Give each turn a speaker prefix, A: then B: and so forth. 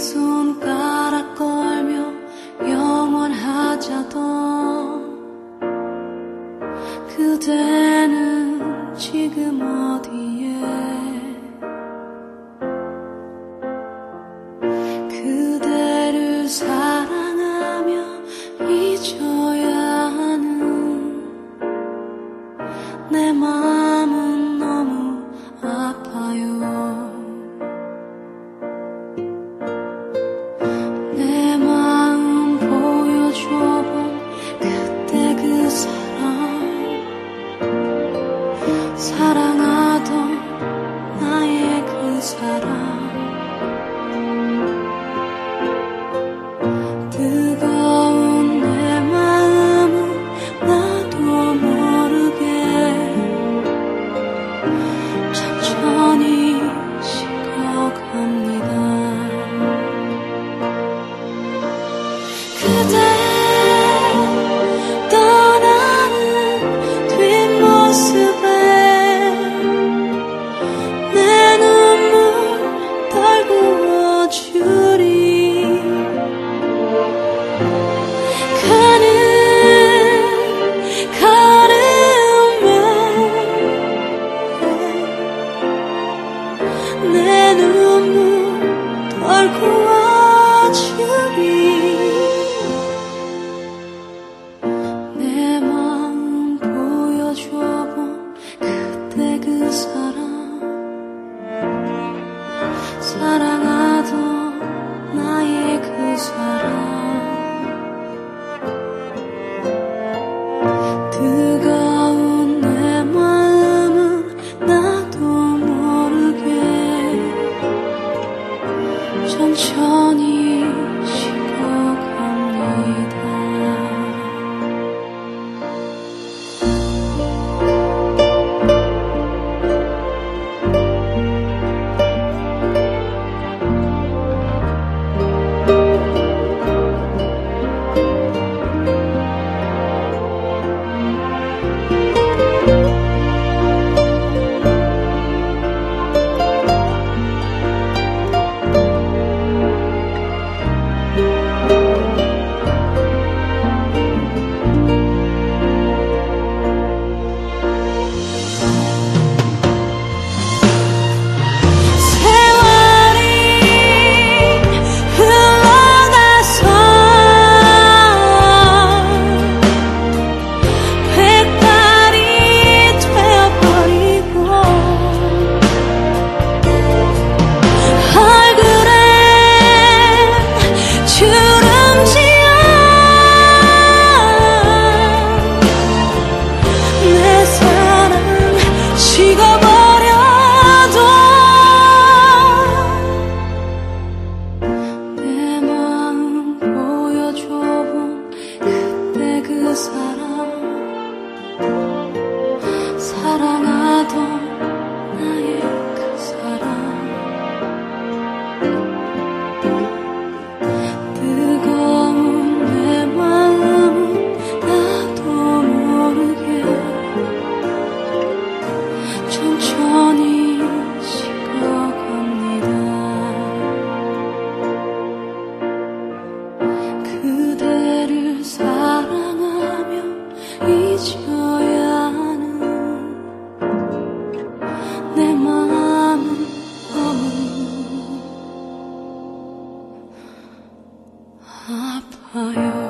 A: 손가락 걸며 영원하자던 그대는 지금 어디에? 그대를 사 sekarang 사랑 想求你。 잊어야 하는 내 마음을 아파요.